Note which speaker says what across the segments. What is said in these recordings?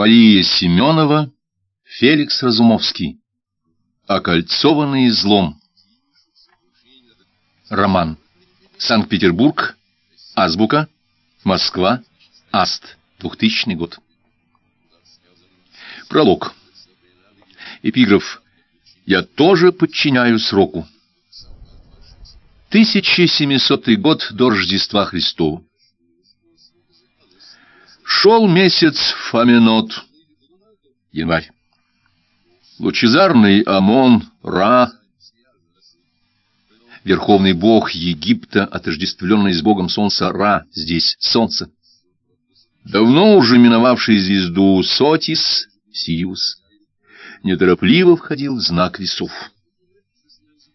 Speaker 1: Мария Семенова, Феликс Разумовский. Окольцованный злом. Роман. Санкт-Петербург. Азбука. Москва. Аст. 2000 год. Пролог. Эпиграф. Я тоже подчиняю сроку. 1700 год до Рождества Христова. Шел месяц Фоминот. Январь. Лучезарный Амон, Ра, верховный бог Египта, отождествленный с богом солнца Ра, здесь солнце. Давно уже миновавший звезду Сотис, Сириус, неторопливо входил в знак весов.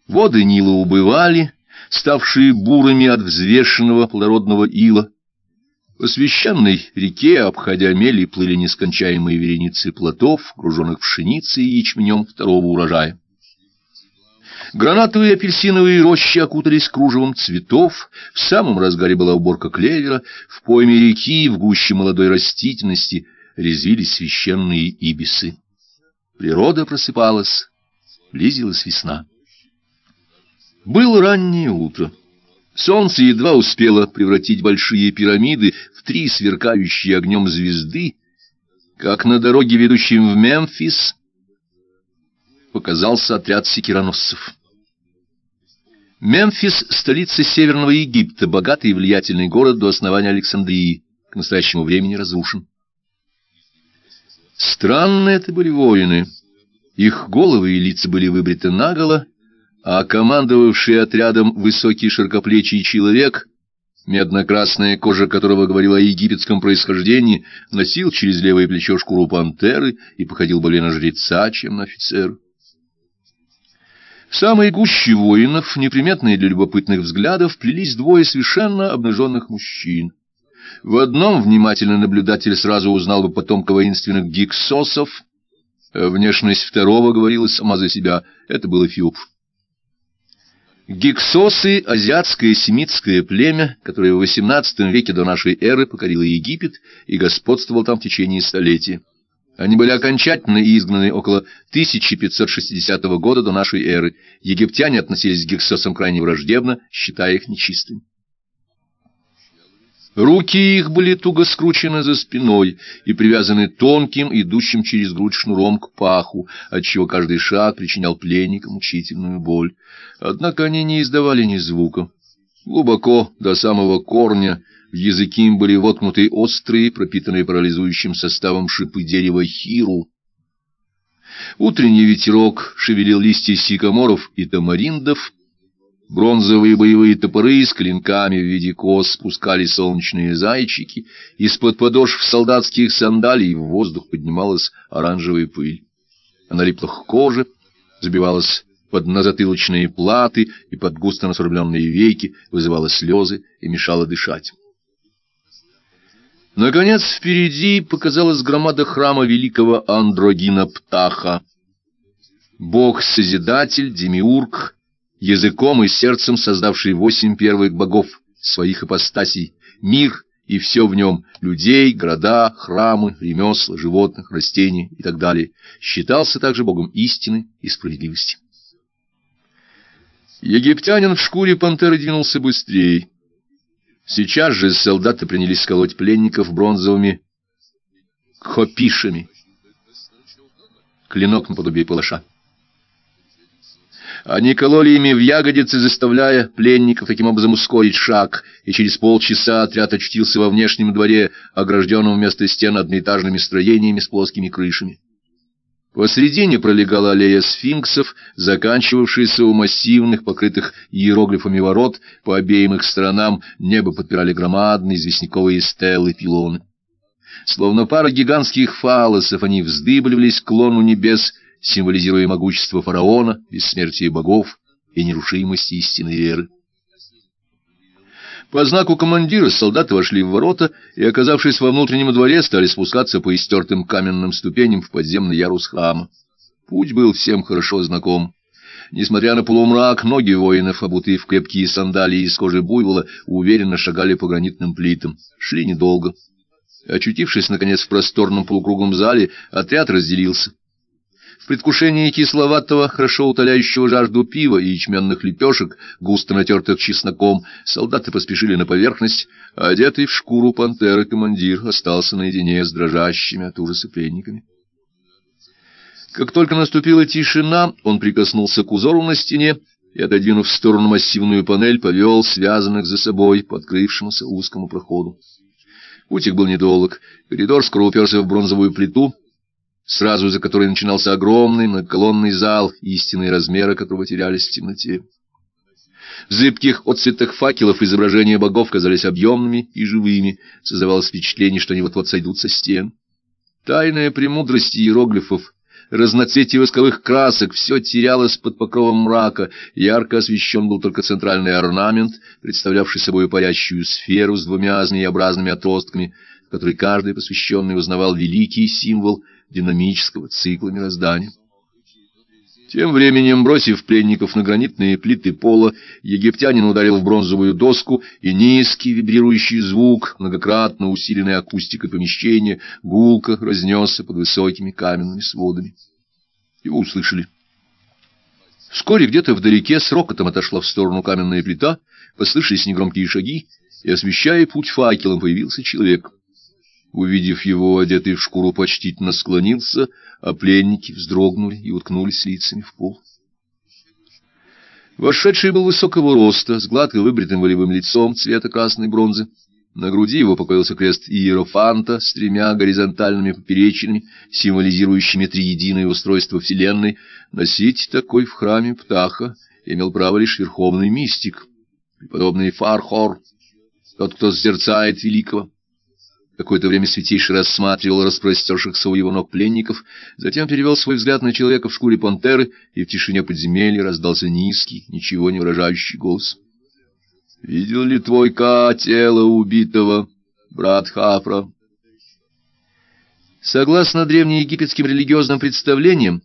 Speaker 1: Воды Нила убывали, ставшие бурыми от взвешенного плодородного ила, по священной реке, обходя мели, плыли нескончаемые вереницы плотов, груженных пшеницей и ячменем второго урожая. Гранатовые апельсиновые рощи окутались кружевом цветов, в самом разгаре была уборка клевера, в пойме реки, в гуще молодой растительности, резвились священные ибисы. Природа просыпалась, близилась весна. Было раннее утро. Солнце едва успело превратить большие пирамиды в три сверкающие огнем звезды, как на дороге, ведущей в Мемфис, показался отряд секироносцев. Мемфис — столица Северного Египта, богатый и влиятельный город до основания Александрии, к настоящему времени разрушен. Странные это были воины. Их головы и лица были выбриты наголо, а командовавший отрядом высокий широкоплечий человек, медно-красная кожа которого говорила о египетском происхождении, носил через левое плечо шкуру пантеры и походил более на жреца, чем на офицера. В самой гуще воинов, неприметные для любопытных взглядов, плелись двое совершенно обнаженных мужчин. В одном внимательный наблюдатель сразу узнал бы потомка воинственных гиксосов, внешность второго говорила сама за себя, это был Эфиоп. Гиксосы — азиатское семитское племя, которое в XVIII веке до нашей эры покорило Египет и господствовало там в течение столетия. Они были окончательно изгнаны около 1560 года до нашей эры. Египтяне относились к гиксосам крайне враждебно, считая их нечистыми. Руки их были туго скручены за спиной и привязаны тонким, идущим через грудь шнуром к паху, отчего каждый шаг причинял пленникам мучительную боль. Однако они не издавали ни звука. Глубоко, до самого корня, в языки им были воткнуты острые, пропитанные парализующим составом шипы дерева хиру. Утренний ветерок шевелил листья сикаморов и тамариндов, Бронзовые боевые топоры с клинками в виде кос спускали солнечные зайчики, из-под подошв солдатских сандалий в воздух поднималась оранжевая пыль. Она липла к коже, забивалась под назатылочные платы и под густо насорбленные веки, вызывала слезы и мешала дышать. Наконец впереди показалась громада храма великого Андрогина Птаха. Бог-созидатель, демиург, языком и сердцем создавший восемь первых богов, своих ипостасей, мир и все в нем, людей, города, храмы, ремесла, животных, растения и так далее, считался также богом истины и справедливости. Египтянин в шкуре пантеры двинулся быстрее. Сейчас же солдаты принялись сколоть пленников бронзовыми хопишами. Клинок наподобие палаша. Они кололи ими в ягодицы, заставляя пленников таким образом ускорить шаг, и через полчаса отряд очутился во внешнем дворе, огражденном вместо стен одноэтажными строениями с плоскими крышами. Посредине пролегала аллея сфинксов, заканчивавшаяся у массивных, покрытых иероглифами ворот, по обеим их сторонам небо подпирали громадные известняковые стелы-пилоны. Словно пара гигантских фалосов, они вздыбливались к лону небес — символизируя могущество фараона, бессмертие богов и нерушимость истинной веры. По знаку командира солдаты вошли в ворота и, оказавшись во внутреннем дворе, стали спускаться по истертым каменным ступеням в подземный ярус храма. Путь был всем хорошо знаком. Несмотря на полумрак, ноги воинов, обутые в крепкие сандалии из кожи буйвола, уверенно шагали по гранитным плитам. Шли недолго. Очутившись, наконец, в просторном полукруглом зале, отряд разделился. В предвкушении кисловатого, хорошо утоляющего жажду пива и ячменных лепешек, густо натертых чесноком, солдаты поспешили на поверхность, а одетый в шкуру пантеры командир остался наедине с дрожащими от ужаса пленниками. Как только наступила тишина, он прикоснулся к узору на стене и, отодвинув в сторону массивную панель, повел связанных за собой по открывшемуся узкому проходу. Путь их был недолг. Коридор скоро уперся в бронзовую плиту, сразу за которой начинался огромный многоколонный зал, истинные размеры которого терялись в темноте. В зыбких отцветах факелов изображения богов казались объемными и живыми, создавалось впечатление, что они вот-вот сойдут со стен. Тайная премудрость иероглифов разноцветие восковых красок, все терялось под покровом мрака, ярко освещен был только центральный орнамент, представлявший собой парящую сферу с двумя змееобразными отростками, в которой каждый посвященный узнавал великий символ динамического цикла мироздания. Тем временем, бросив пленников на гранитные плиты пола, египтянин ударил в бронзовую доску, и низкий вибрирующий звук, многократно усиленный акустикой помещения, гулко разнесся под высокими каменными сводами. Его услышали. Вскоре где-то вдалеке с рокотом отошла в сторону каменная плита, послышались негромкие шаги, и, освещая путь факелом, появился человек — увидев его, одетый в шкуру, почтительно склонился, а пленники вздрогнули и уткнулись лицами в пол. Вошедший был высокого роста, с гладко выбритым волевым лицом цвета красной бронзы. На груди его покоился крест Иерофанта с тремя горизонтальными поперечинами, символизирующими триединое устройство Вселенной. Носить такой в храме Птаха имел право лишь верховный мистик, преподобный Фархор, тот, кто созерцает великого. Какое-то время святейший рассматривал распростершихся у его ног пленников, затем перевел свой взгляд на человека в шкуре пантеры, и в тишине подземелья раздался низкий, ничего не выражающий голос. — Видел ли твой Ка тело убитого, брат Хафра? Согласно древнеегипетским религиозным представлениям,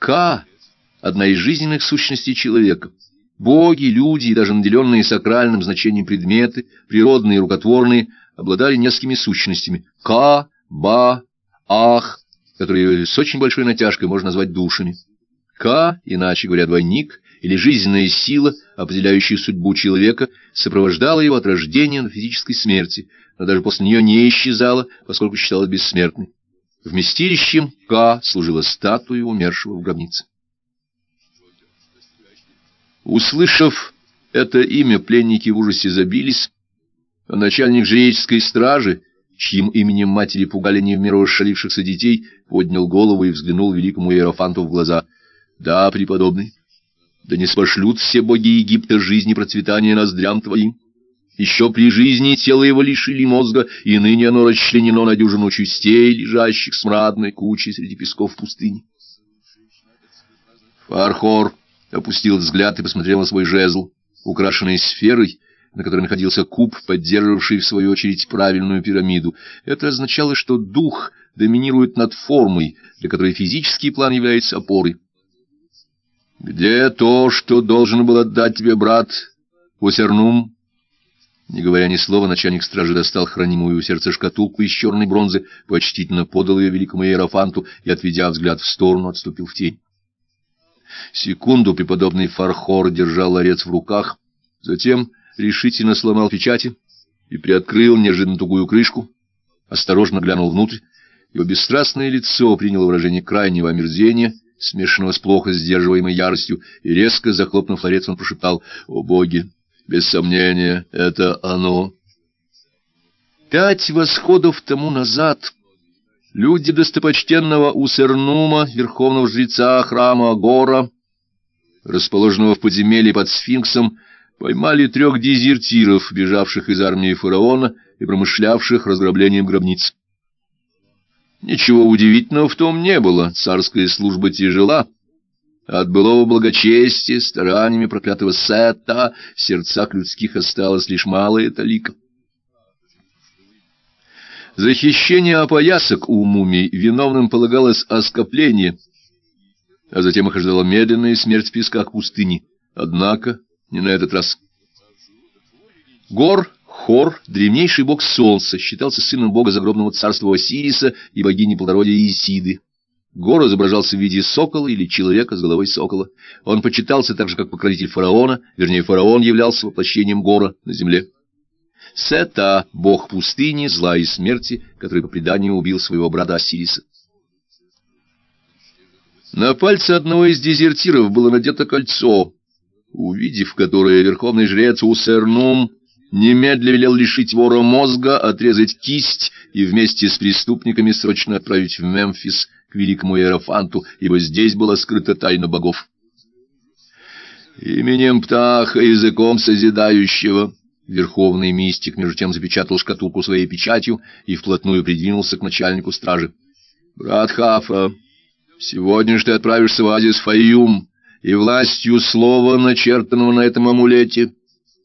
Speaker 1: Ка — одна из жизненных сущностей человека. Боги, люди и даже наделенные сакральным значением предметы, природные и рукотворные — обладали несколькими сущностями — Ка, Ба, Ах, которые с очень большой натяжкой можно назвать душами. Ка, иначе говоря, двойник, или жизненная сила, определяющая судьбу человека, сопровождала его от рождения до физической смерти, но даже после нее не исчезала, поскольку считалась бессмертной. Вместилищем Ка служила статуя умершего в гробнице. Услышав это имя, пленники в ужасе забились, начальник жреческой стражи, чьим именем матери пугали не в меру расшалившихся детей, поднял голову и взглянул великому Иерофанту в глаза. — Да, преподобный, да не спошлют все боги Египта жизни процветания ноздрям твоим. Еще при жизни тело его лишили мозга, и ныне оно расчленено на дюжину частей, лежащих смрадной кучей среди песков пустыни. Фархор опустил взгляд и посмотрел на свой жезл, украшенный сферой, на которой находился куб, поддерживавший, в свою очередь, правильную пирамиду. Это означало, что дух доминирует над формой, для которой физический план является опорой. «Где то, что должен был отдать тебе брат Усернум?» Не говоря ни слова, начальник стражи достал хранимую у сердца шкатулку из черной бронзы, почтительно подал ее великому иерофанту и, отведя взгляд в сторону, отступил в тень. Секунду преподобный Фархор держал ларец в руках, затем решительно сломал печати и приоткрыл неожиданно тугую крышку, осторожно глянул внутрь. Его бесстрастное лицо приняло выражение крайнего омерзения, смешанного с плохо сдерживаемой яростью, и резко захлопнув ларец, он прошептал «О боги! Без сомнения, это оно!» Пять восходов тому назад люди достопочтенного Усернума, верховного жреца храма Агора, расположенного в подземелье под сфинксом, поймали трех дезертиров, бежавших из армии фараона и промышлявших разграблением гробниц. Ничего удивительного в том не было, царская служба тяжела. От былого благочестия, стараниями проклятого Сета, в сердцах людских осталось лишь малая талика. За хищение опоясок у мумий виновным полагалось оскопление, а затем их ожидала медленная смерть в песках пустыни. Однако не на этот раз. Гор Хор, древнейший бог солнца, считался сыном бога загробного царства Осириса и богини плодородия Исиды. Гор изображался в виде сокола или человека с головой сокола. Он почитался так же, как покровитель фараона, вернее, фараон являлся воплощением Гора на земле. Сета — бог пустыни, зла и смерти, который по преданию убил своего брата Осириса. На пальце одного из дезертиров было надето кольцо, увидев которое верховный жрец Усернум немедля велел лишить вора мозга, отрезать кисть и вместе с преступниками срочно отправить в Мемфис к великому Иерофанту, ибо здесь была скрыта тайна богов. Именем Птаха, языком созидающего, верховный мистик между тем запечатал шкатулку своей печатью и вплотную придвинулся к начальнику стражи. — Брат Хафа, сегодня же ты отправишься в Азис Фаюм, и властью слова, начертанного на этом амулете,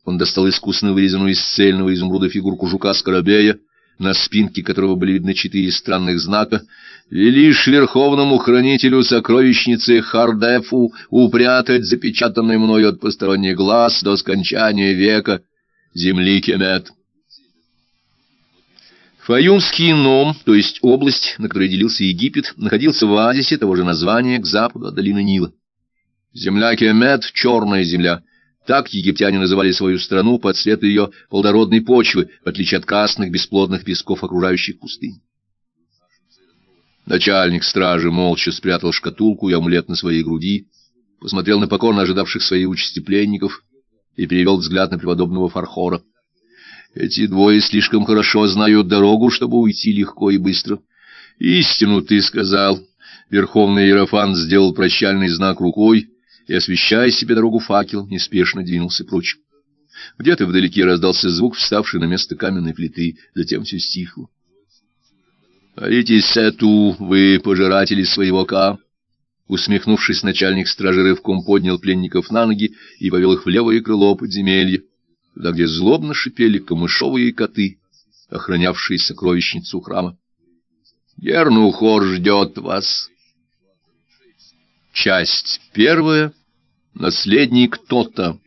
Speaker 1: он достал искусно вырезанную из цельного изумруда фигурку жука-скоробея, на спинке которого были видны четыре странных знака, велишь верховному хранителю сокровищницы Хардефу упрятать запечатанный мною от посторонних глаз до скончания века земли Кемет. Фаюмский ном, то есть область, на которой делился Египет, находился в оазисе того же названия к западу от долины Нила. Земля Кемет — черная земля — так египтяне называли свою страну по цвету ее плодородной почвы, в отличие от красных бесплодных песков окружающих пустынь. Начальник стражи молча спрятал шкатулку и амулет на своей груди, посмотрел на покорно ожидавших своей участи пленников и перевел взгляд на преподобного Фархора. Эти двое слишком хорошо знают дорогу, чтобы уйти легко и быстро. Истину ты сказал. Верховный Иерофант сделал прощальный знак рукой, и, освещая себе дорогу факел, неспешно двинулся прочь. Где-то вдалеке раздался звук, вставший на место каменной плиты, затем все стихло. «Аритис Сету, вы пожиратели своего ка!» Усмехнувшись, начальник стражи рывком поднял пленников на ноги и повел их в левое крыло подземелья, туда, где злобно шипели камышовые коты, охранявшие сокровищницу храма. «Гернухор ждет вас!» Часть первая. Наследник Тота.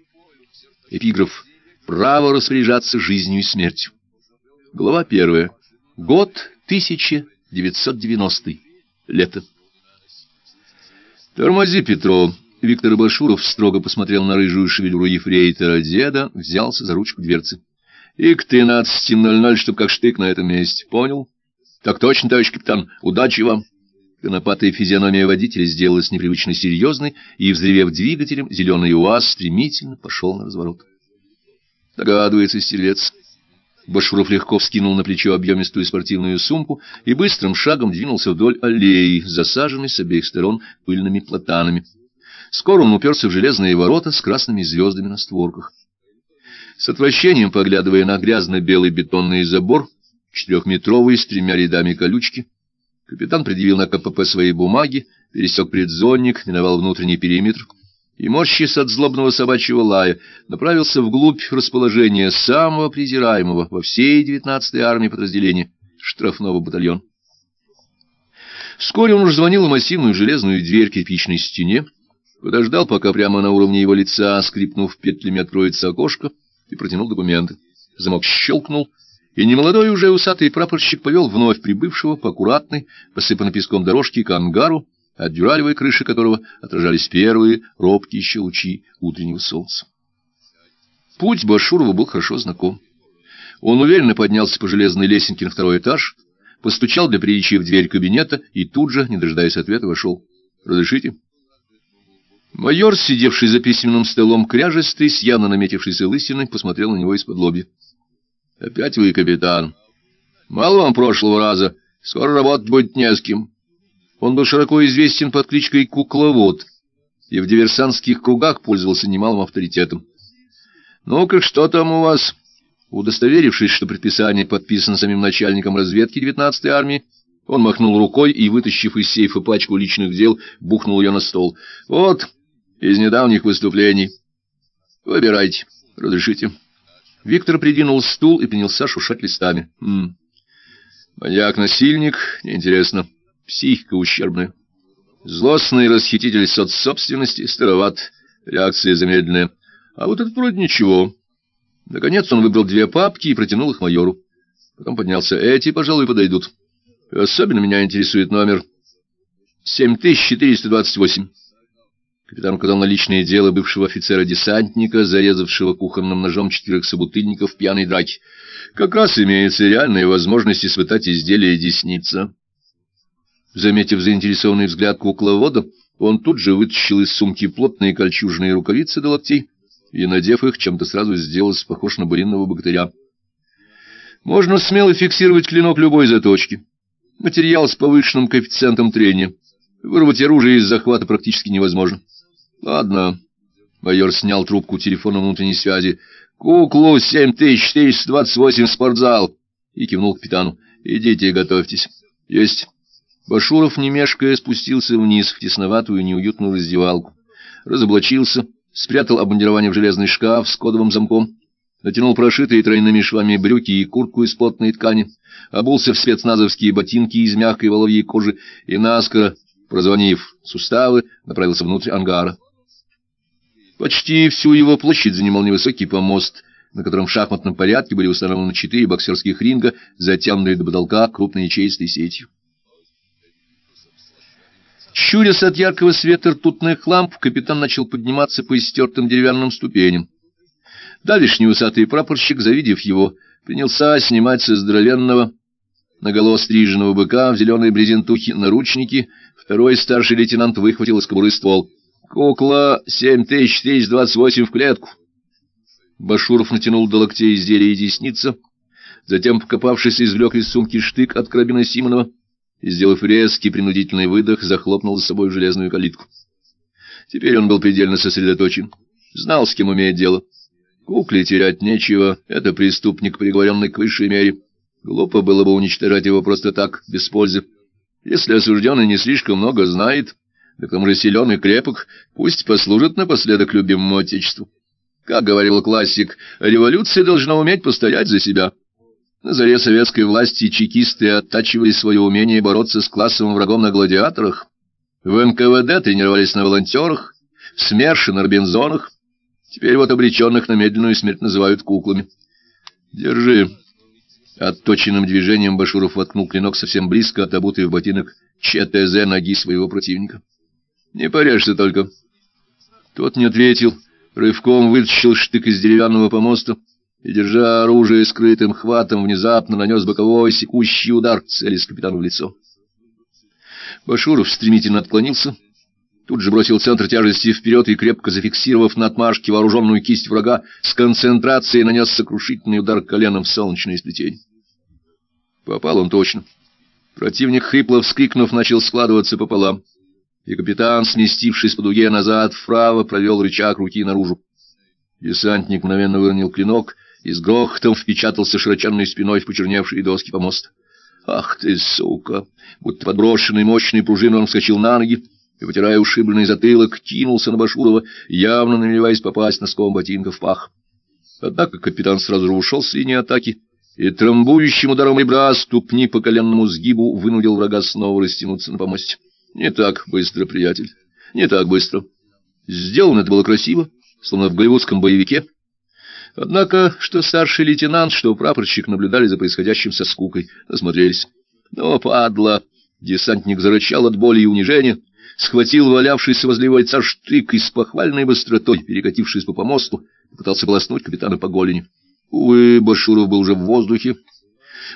Speaker 1: Эпиграф. Право распоряжаться жизнью и смертью. Глава первая. Год 1990. Лето. «Тормози, Петро!» Виктор Башуров строго посмотрел на рыжую шевелюру ефрейтора деда, взялся за ручку дверцы. «И к тринадцати ноль ноль, чтоб как штык на этом месте. Понял?» «Так точно, товарищ капитан. Удачи вам!» Конопатая физиономия водителя сделалась непривычно серьезной, и, взревев двигателем, зеленый УАЗ стремительно пошел на разворот. Догадывается стрелец. Башуров легко вскинул на плечо объемистую спортивную сумку и быстрым шагом двинулся вдоль аллеи, засаженной с обеих сторон пыльными платанами. Скоро он уперся в железные ворота с красными звездами на створках. С отвращением, поглядывая на грязно-белый бетонный забор, четырехметровый с тремя рядами колючки, Капитан предъявил на КПП свои бумаги, пересек предзонник, миновал внутренний периметр и, морщись от злобного собачьего лая, направился вглубь расположения самого презираемого во всей девятнадцатой армии подразделения штрафного батальона. Вскоре он уже звонил в массивную железную дверь кирпичной стене, подождал, пока прямо на уровне его лица, скрипнув петлями, откроется окошко, и протянул документы. Замок щелкнул, и немолодой уже усатый прапорщик повел вновь прибывшего по аккуратной, посыпанной песком дорожке к ангару, от дюралевой крыши которого отражались первые робкие еще лучи утреннего солнца. Путь Башурова был хорошо знаком. Он уверенно поднялся по железной лесенке на второй этаж, постучал для приличия в дверь кабинета и тут же, не дожидаясь ответа, вошел. «Разрешите?» Майор, сидевший за письменным столом кряжестый, с явно наметившейся лысиной, посмотрел на него из-под лобья. Опять вы, капитан. Мало вам прошлого раза. Скоро работать будет не с кем. Он был широко известен под кличкой Кукловод и в диверсантских кругах пользовался немалым авторитетом. «Ну-ка, что там у вас?» Удостоверившись, что предписание подписано самим начальником разведки 19-й армии, он махнул рукой и, вытащив из сейфа пачку личных дел, бухнул ее на стол. «Вот, из недавних выступлений. Выбирайте. Разрешите?» Виктор придвинул стул и принялся шушать листами. М Маньяк-насильник, неинтересно. Психика ущербная. Злостный расхититель соцсобственности, староват. Реакция замедленная. А вот это вроде ничего. Наконец он выбрал две папки и протянул их майору. Потом поднялся. Эти, пожалуй, подойдут. Особенно меня интересует номер 7428. Капитан указал на личное дело бывшего офицера-десантника, зарезавшего кухонным ножом четверых собутыльников в пьяной драке. Как раз имеется реальная возможность испытать изделие десница. Заметив заинтересованный взгляд кукловода, он тут же вытащил из сумки плотные кольчужные рукавицы до локтей и, надев их, чем-то сразу сделался похож на буринного богатыря. Можно смело фиксировать клинок любой заточки. Материал с повышенным коэффициентом трения. Вырвать оружие из захвата практически невозможно. Ладно. Майор снял трубку телефона внутренней связи. Куклу 7428 в спортзал. И кивнул капитану. Идите, готовьтесь. Есть. Башуров, не спустился вниз в тесноватую неуютную раздевалку. Разоблачился, спрятал обмундирование в железный шкаф с кодовым замком, натянул прошитые тройными швами брюки и куртку из плотной ткани, обулся в спецназовские ботинки из мягкой воловьей кожи и наскоро, прозвонив суставы, направился внутрь ангара. Почти всю его площадь занимал невысокий помост, на котором в шахматном порядке были установлены четыре боксерских ринга, затянутые до потолка крупной ячеистой сетью. Щурясь от яркого света ртутных ламп, капитан начал подниматься по истертым деревянным ступеням. Давишний усатый прапорщик, завидев его, принялся снимать со здоровенного, наголо стриженного быка в зеленой брезентухе наручники, второй старший лейтенант выхватил из кобуры ствол. «Кукла 7428 в клетку!» Башуров натянул до локтей изделия и десница, затем, покопавшись, извлек из сумки штык от карабина Симонова и, сделав резкий принудительный выдох, захлопнул за собой железную калитку. Теперь он был предельно сосредоточен, знал, с кем умеет дело. Кукле терять нечего, это преступник, приговоренный к высшей мере. Глупо было бы уничтожать его просто так, без пользы. Если осужденный не слишком много знает, да к тому же силен и крепок, пусть послужит напоследок любимому отечеству. Как говорил классик, революция должна уметь постоять за себя. На заре советской власти чекисты оттачивали свое умение бороться с классовым врагом на гладиаторах. В НКВД тренировались на волонтерах, в СМЕРШе на Робинзонах. Теперь вот обреченных на медленную смерть называют куклами. Держи. Отточенным движением Башуров воткнул клинок совсем близко от обутой в ботинок ЧТЗ ноги своего противника. Не порежься только. Тот не ответил, рывком вытащил штык из деревянного помоста и, держа оружие скрытым хватом, внезапно нанес боковой секущий удар, целясь капитану в лицо. Башуров стремительно отклонился, тут же бросил центр тяжести вперед и, крепко зафиксировав на отмашке вооруженную кисть врага, с концентрацией нанес сокрушительный удар коленом в солнечное сплетение. Попал он точно. Противник, хрипло вскрикнув, начал складываться пополам, и капитан, сместившись по дуге назад, вправо провел рычаг руки наружу. Десантник мгновенно выронил клинок — и с грохотом впечатался широченной спиной в почерневшие доски помоста. «Ах ты, сука!» Будто подброшенный мощной пружиной он вскочил на ноги и, потирая ушибленный затылок, кинулся на Башурова, явно намереваясь попасть носком ботинка в пах. Однако капитан сразу же ушел с линии атаки и трамбующим ударом ребра ступни по коленному сгибу вынудил врага снова растянуться на помосте. Не так быстро, приятель, не так быстро. Сделано это было красиво, словно в голливудском боевике, Однако, что старший лейтенант, что прапорщик наблюдали за происходящим со скукой, осмотрелись. Но, падла! Десантник зарычал от боли и унижения, схватил валявшийся возле его лица штык и с похвальной быстротой, перекатившись по помосту, пытался полоснуть капитана по голени. Увы, Башуров был уже в воздухе,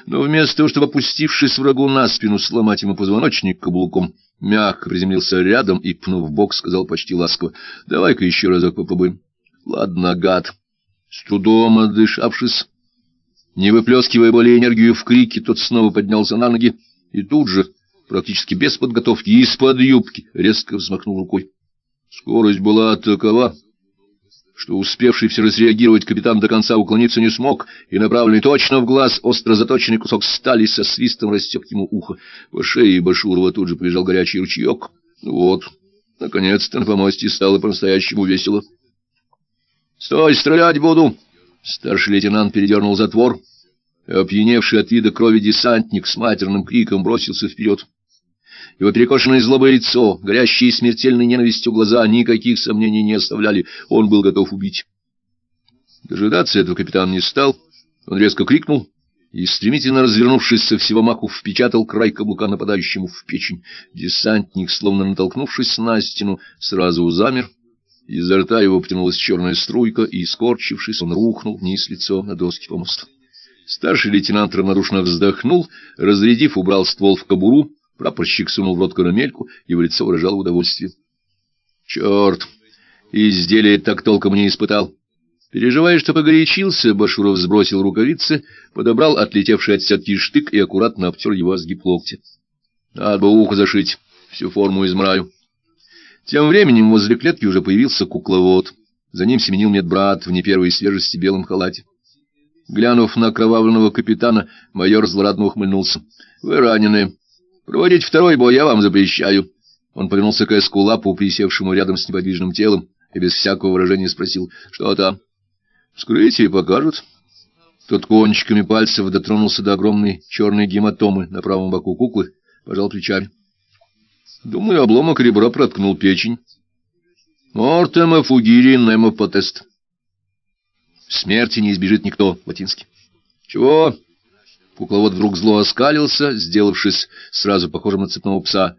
Speaker 1: но вместо того, чтобы, опустившись врагу на спину, сломать ему позвоночник каблуком, мягко приземлился рядом и, пнув бок, сказал почти ласково, «Давай-ка еще разок попробуем». «Ладно, гад». С трудом отдышавшись, не выплескивая более энергию в крике, тот снова поднялся на ноги и тут же, практически без подготовки, из-под юбки, резко взмахнул рукой. Скорость была такова, что успевший все разреагировать капитан до конца уклониться не смог, и направленный точно в глаз остро заточенный кусок стали со свистом растек ему ухо. По шее Башурова тут же побежал горячий ручеек. Вот, наконец-то на помосте стало по-настоящему весело. «Стой, стрелять буду!» Старший лейтенант передернул затвор. Опьяневший от вида крови десантник с матерным криком бросился вперед. Его перекошенное злобое лицо, горящие смертельной ненавистью глаза никаких сомнений не оставляли. Он был готов убить. Дожидаться этого капитан не стал. Он резко крикнул и, стремительно развернувшись со всего маху, впечатал край каблука нападающему в печень. Десантник, словно натолкнувшись на стену, сразу замер. Изо рта его потянулась черная струйка, и, скорчившись, он рухнул вниз лицом на доски помоста. Старший лейтенант равнодушно вздохнул, разрядив, убрал ствол в кобуру, прапорщик сунул в рот карамельку, его лицо выражало удовольствие. — Черт! Изделие так толком не испытал. Переживая, что погорячился, Башуров сбросил рукавицы, подобрал отлетевший от сетки штык и аккуратно обтер его сгиб локтя. Надо бы ухо зашить, всю форму измраю. Тем временем возле клетки уже появился кукловод. За ним семенил медбрат в не первой свежести белом халате. Глянув на кровавленного капитана, майор злорадно ухмыльнулся. — Вы ранены. Проводить второй бой я вам запрещаю. Он повернулся к эскулапу, присевшему рядом с неподвижным телом, и без всякого выражения спросил, что там. Вскрытие покажут. Тот кончиками пальцев дотронулся до огромной черной гематомы на правом боку куклы, пожал плечами. Думаю, обломок ребра проткнул печень. Мортема фугири немо потест. Смерти не избежит никто, латинский. Чего? Кукловод вдруг зло оскалился, сделавшись сразу похожим на цепного пса.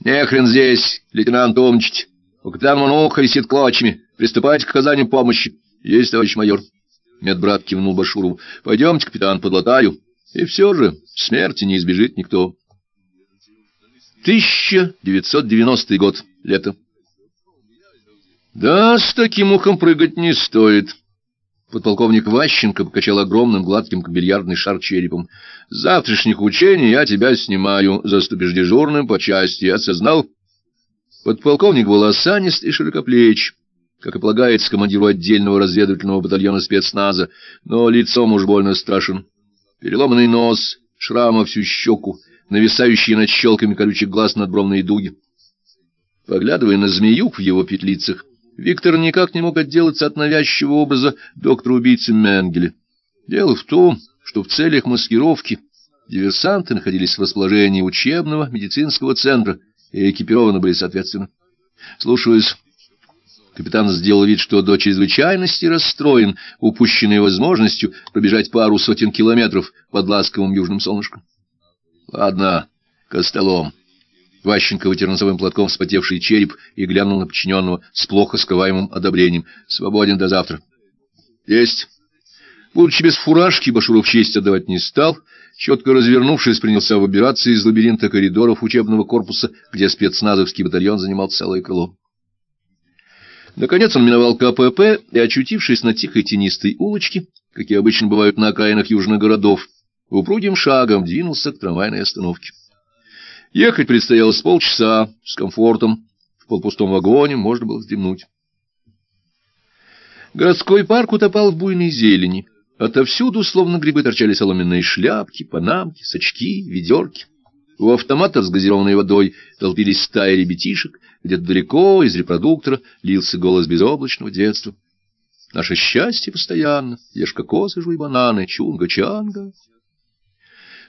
Speaker 1: Не хрен здесь, лейтенант умничать. У капитана Мануха висит клочьями. Приступайте к оказанию помощи. Есть, товарищ майор. Медбрат кивнул Башурову. Пойдемте, капитан, подлатаю. И все же смерти не избежит никто. 1990 год. Лето. Да, с таким ухом прыгать не стоит. Подполковник Ващенко покачал огромным гладким бильярдный шар черепом. Завтрашних учений я тебя снимаю, заступишь дежурным по части, осознал? Подполковник был осанист и широкоплеч как и полагается командиру отдельного разведывательного батальона спецназа, но лицом уж больно страшен. Переломанный нос, шрама всю щеку, нависающие над щелками колючих глаз надбровные дуги. Поглядывая на змеюк в его петлицах, Виктор никак не мог отделаться от навязчивого образа доктора-убийцы Менгеля. Дело в том, что в целях маскировки диверсанты находились в расположении учебного медицинского центра и экипированы были соответственно. Слушаюсь. Капитан сделал вид, что до чрезвычайности расстроен упущенной возможностью пробежать пару сотен километров под ласковым южным солнышком. — Ладно, костолом. Ващенко вытер носовым платком вспотевший череп и глянул на подчиненного с плохо скрываемым одобрением. — Свободен до завтра. — Есть. Будучи без фуражки, Башуров честь отдавать не стал, четко развернувшись, принялся выбираться из лабиринта коридоров учебного корпуса, где спецназовский батальон занимал целое крыло. Наконец он миновал КПП и, очутившись на тихой тенистой улочке, какие обычно бывают на окраинах южных городов, упругим шагом двинулся к трамвайной остановке. Ехать предстояло с полчаса, с комфортом, в полупустом вагоне можно было вздремнуть. Городской парк утопал в буйной зелени. Отовсюду, словно грибы, торчали соломенные шляпки, панамки, сачки, ведерки. У автомата с газированной водой толпились стаи ребятишек, где-то далеко из репродуктора лился голос безоблачного детства. Наше счастье постоянно, ешь кокосы, жуй бананы, чунга-чанга.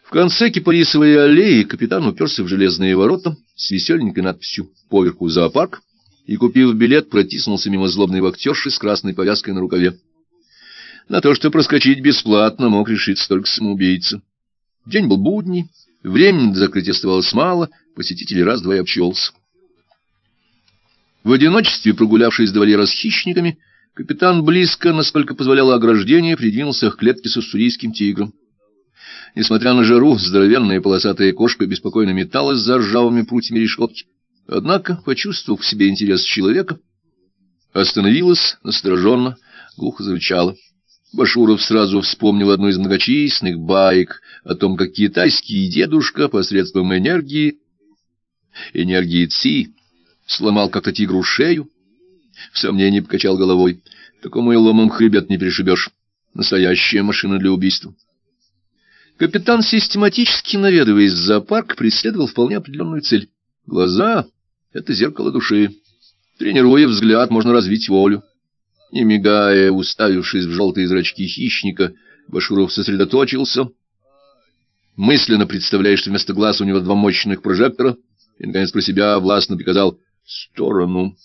Speaker 1: В конце кипарисовой аллеи капитан уперся в железные ворота с веселенькой надписью «Поверху зоопарк» и, купив билет, протиснулся мимо злобной вахтерши с красной повязкой на рукаве. На то, что проскочить бесплатно, мог решиться только самоубийца. День был будний, Времени до закрытия оставалось мало, посетители раз-два и обчелся. В одиночестве, прогулявшись до вольера с хищниками, капитан близко, насколько позволяло ограждение, придвинулся к клетке с уссурийским тигром. Несмотря на жару, здоровенная полосатая кошка беспокойно металась за ржавыми прутьями решетки. Однако, почувствовав в себе интерес человека, остановилась настороженно, глухо зарычала. Башуров сразу вспомнил одну из многочисленных баек о том, как китайский дедушка посредством энергии, энергии ЦИ, сломал как-то тигру шею. В сомнении покачал головой. Такому и ломом хребет не перешибешь. Настоящая машина для убийства. Капитан, систематически наведываясь в зоопарк, преследовал вполне определенную цель. Глаза — это зеркало души. Тренируя взгляд, можно развить волю. Не мигая, уставившись в желтые зрачки хищника, Башуров сосредоточился, мысленно представляя, что вместо глаз у него два мощных прожектора, и, наконец, про себя властно приказал «сторону».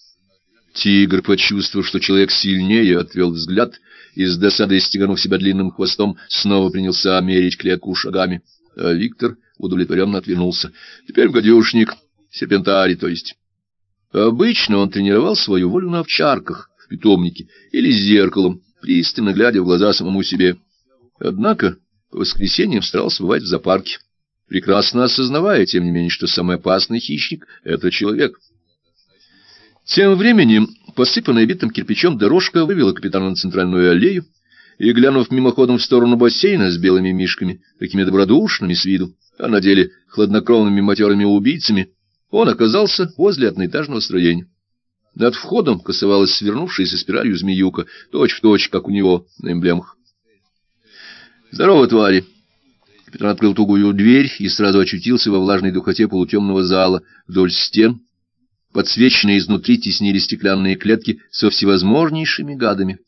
Speaker 1: Тигр, почувствовав, что человек сильнее, отвел взгляд и с досадой стеганув себя длинным хвостом, снова принялся мерить клетку шагами. А Виктор удовлетворенно отвернулся. Теперь гадюшник, серпентарий, то есть. Обычно он тренировал свою волю на овчарках, питомнике или с зеркалом, пристально глядя в глаза самому себе. Однако по воскресеньям старался бывать в зоопарке, прекрасно осознавая, тем не менее, что самый опасный хищник — это человек. Тем временем посыпанная битым кирпичом дорожка вывела капитана на центральную аллею, и, глянув мимоходом в сторону бассейна с белыми мишками, такими добродушными с виду, а на деле хладнокровными матерыми убийцами, он оказался возле одноэтажного строения. Над входом красовалась свернувшаяся спиралью змеюка, точь-в-точь, точь, как у него на эмблемах. «Здорово, твари!» Капитан открыл тугую дверь и сразу очутился во влажной духоте полутемного зала. Вдоль стен, подсвеченные изнутри, теснили стеклянные клетки со всевозможнейшими гадами.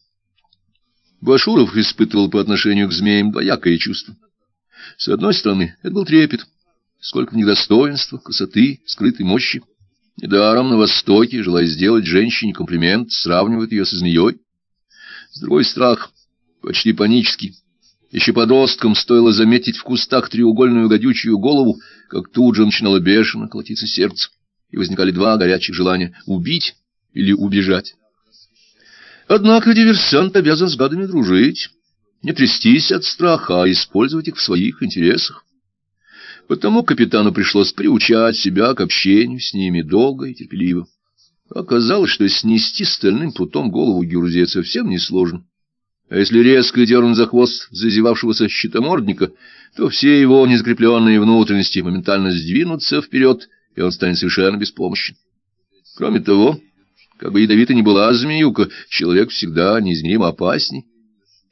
Speaker 1: Башуров испытывал по отношению к змеям двоякое чувство. С одной стороны, это был трепет. Сколько в них достоинства, красоты, скрытой мощи. Недаром на Востоке, желая сделать женщине комплимент, сравнивают ее со змеей. С другой страх, почти панический. Еще подросткам стоило заметить в кустах треугольную гадючую голову, как тут же начинало бешено колотиться сердце, и возникали два горячих желания — убить или убежать. Однако диверсант обязан с гадами дружить, не трястись от страха, а использовать их в своих интересах. Потому капитану пришлось приучать себя к общению с ними долго и терпеливо. Оказалось, что снести стальным путом голову Гюрзе совсем несложно. А если резко дернуть за хвост зазевавшегося щитомордника, то все его незакрепленные внутренности моментально сдвинутся вперед, и он станет совершенно беспомощен. Кроме того, как бы ядовита ни была змеюка, человек всегда неизмеримо опасней.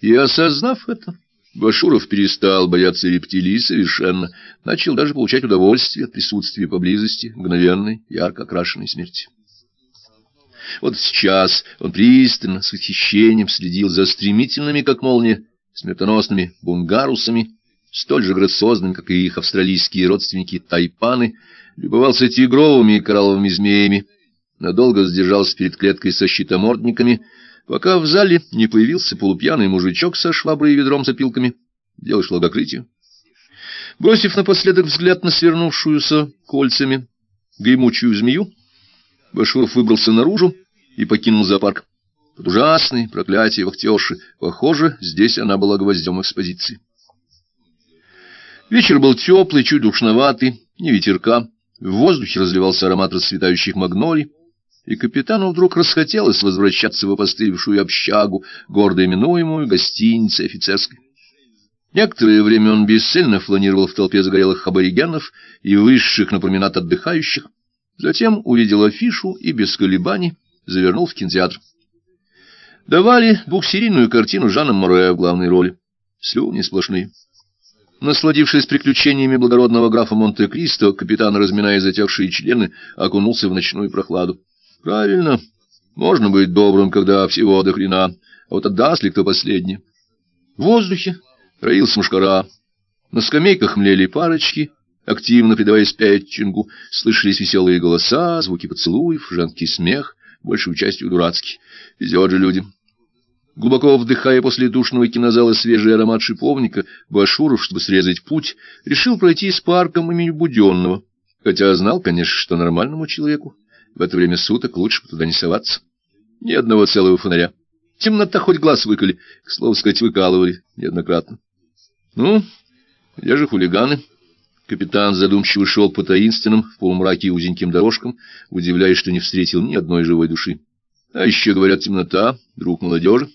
Speaker 1: И, осознав это, Башуров перестал бояться рептилий совершенно, начал даже получать удовольствие от присутствия поблизости мгновенной, ярко окрашенной смерти. Вот сейчас он пристально, с восхищением следил за стремительными, как молния, смертоносными бунгарусами, столь же грациозными, как и их австралийские родственники тайпаны, любовался тигровыми и коралловыми змеями, надолго задержался перед клеткой со щитомордниками, пока в зале не появился полупьяный мужичок со шваброй и ведром с опилками. Дело шло к открытию. Бросив напоследок взгляд на свернувшуюся кольцами гремучую змею, Башуров выбрался наружу и покинул зоопарк. Под ужасные проклятия вахтерши. Похоже, здесь она была гвоздем экспозиции. Вечер был теплый, чуть душноватый, не ветерка. В воздухе разливался аромат расцветающих магнолий и капитану вдруг расхотелось возвращаться в опостылевшую общагу, гордо именуемую гостиницей офицерской. Некоторое время он бесцельно фланировал в толпе загорелых аборигенов и высших на променад отдыхающих, затем увидел афишу и без колебаний завернул в кинотеатр. Давали двухсерийную картину Жанна Море в главной роли. Слюни сплошные. Насладившись приключениями благородного графа Монте-Кристо, капитан, разминая затекшие члены, окунулся в ночную прохладу. Правильно. Можно быть добрым, когда всего до хрена. Вот отдаст ли кто последний? В воздухе роился мушкара. На скамейках млели парочки, активно предаваясь пятчингу. Слышались веселые голоса, звуки поцелуев, женский смех, большую частью дурацкий. Везет же людям. Глубоко вдыхая после душного кинозала свежий аромат шиповника, Башуров, чтобы срезать путь, решил пройти с парком имени Буденного, хотя знал, конечно, что нормальному человеку в это время суток лучше туда не соваться. Ни одного целого фонаря. Темнота хоть глаз выколи, к слову сказать, выкалывали неоднократно. Ну, где же хулиганы? Капитан задумчиво шел по таинственным в полумраке узеньким дорожкам, удивляясь, что не встретил ни одной живой души. А еще, говорят, темнота, друг молодежи.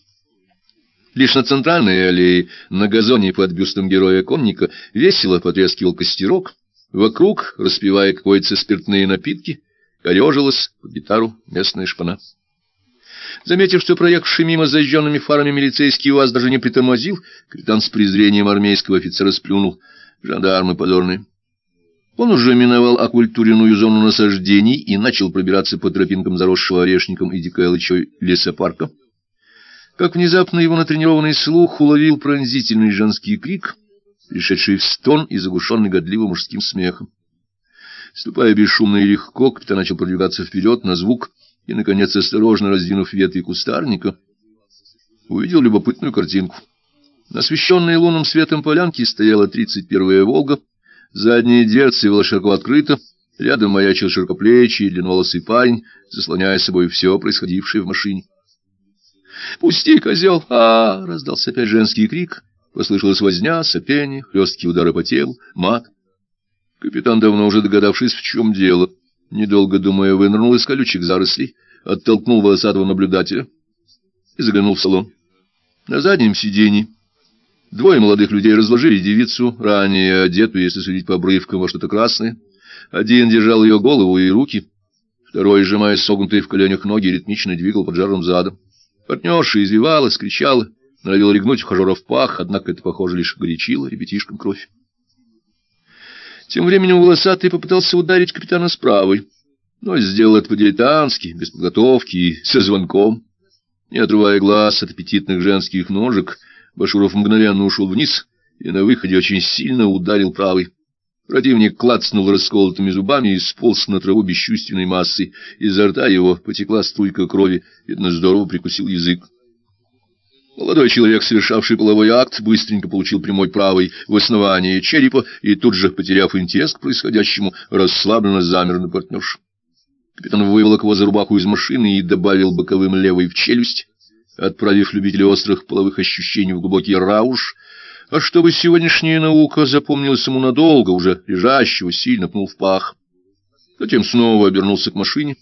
Speaker 1: Лишь на центральной аллее, на газоне под бюстом героя-конника, весело потрескивал костерок, вокруг, распивая какой-то спиртные напитки, корежилась под гитару местная шпана. Заметив, что проехавший мимо зажженными фарами милицейский УАЗ даже не притормозил, капитан с презрением армейского офицера сплюнул. Жандармы подорные. Он уже миновал окультуренную зону насаждений и начал пробираться по тропинкам заросшего орешником и дикой лычой лесопарка. Как внезапно его натренированный слух уловил пронзительный женский крик, пришедший в стон и заглушенный годливым мужским смехом. Ступая бесшумно и легко, капитан начал продвигаться вперед на звук и, наконец, осторожно раздвинув ветви кустарника, увидел любопытную картинку. На освещенной лунным светом полянке стояла тридцать первая «Волга», задняя дверца была широко открыта, рядом маячил широкоплечий длинноволосый парень, заслоняя собой все происходившее в машине. «Пусти, козел!» а, раздался опять женский крик, послышалась возня, сопение, хлесткие удары по телу, мат. Капитан, давно уже догадавшись, в чем дело, недолго думая, вынырнул из колючих зарослей, оттолкнул волосатого наблюдателя и заглянул в салон. На заднем сиденье двое молодых людей разложили девицу, ранее одетую, если судить по обрывкам, во что-то красное. Один держал ее голову и руки, второй, сжимая согнутые в коленях ноги, ритмично двигал под жаром задом. Партнерша извивалась, кричала, норовила легнуть ухажера в пах, однако это, похоже, лишь горячило ребятишкам кровь. Тем временем волосатый попытался ударить капитана с правой, но сделал это по-дилетантски, без подготовки и со звонком. Не отрывая глаз от аппетитных женских ножек, Башуров мгновенно ушел вниз и на выходе очень сильно ударил правой. Противник клацнул расколотыми зубами и сполз на траву бесчувственной массой. Изо рта его потекла струйка крови, видно, здорово прикусил язык. Молодой человек, совершавший половой акт, быстренько получил прямой правой в основании черепа и тут же, потеряв интерес к происходящему, расслабленно замер на партнерш. Капитан выволок его за рубаху из машины и добавил боковым левой в челюсть, отправив любителя острых половых ощущений в глубокий рауш, а чтобы сегодняшняя наука запомнилась ему надолго, уже лежащего, сильно пнул в пах. Затем снова обернулся к машине